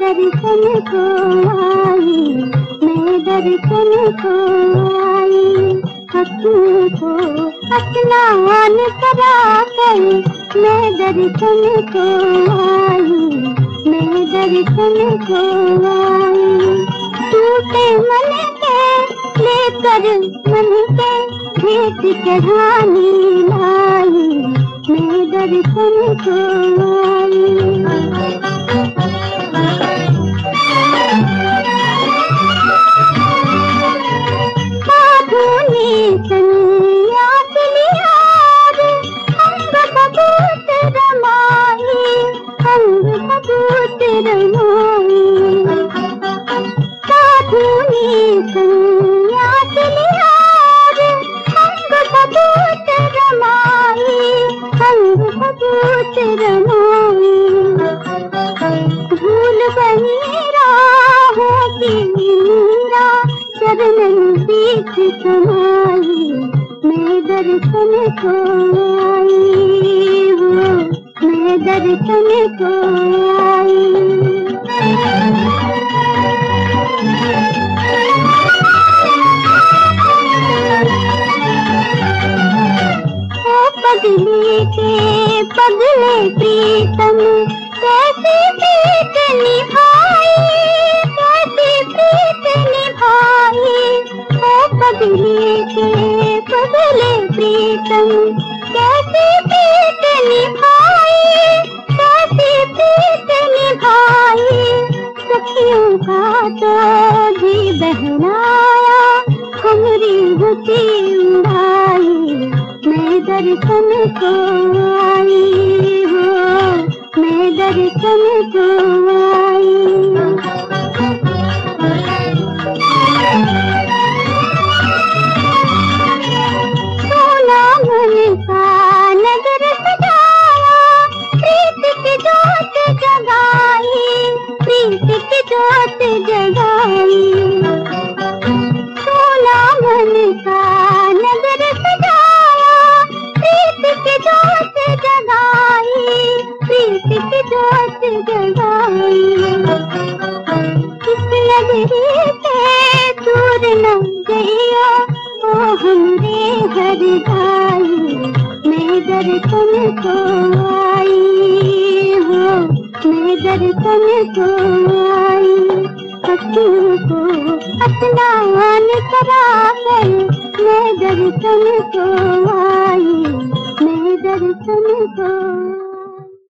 दर्शन को आई, मैं दर्शन को आई। हकीम को स्नान करा कर मैं दर्शन को आई, मैं दर्शन को आई। टूटे मन के लेकर मन के भेंट चढ़ानी लाई, मैं दर्शन को आई चरण बीच समाई मैं दर्शन को आई। हूँ मैं दर्शन को ओ, पगली के पगले प्रीतम। प्रीतम कैसे प्रीत निभाई कैसे प्रीत निभाई सखियों का तो जी बहनाया, हमरी बुती उड़ाई, मैं दर्शन को आई, हो, मैं दर्शन को आई। जोत जगाई। सोना मन का नगर सजाया, प्रीत की जोत जगाई, प्रीत की जोत जगाई। इस नगरी दूर न गया ओ हमरे घर आई मैं को आई हो, मैं दर्शन को आई हकीम अपना स्नान करा कर मैं दर्शन को आई मैं दर्शन को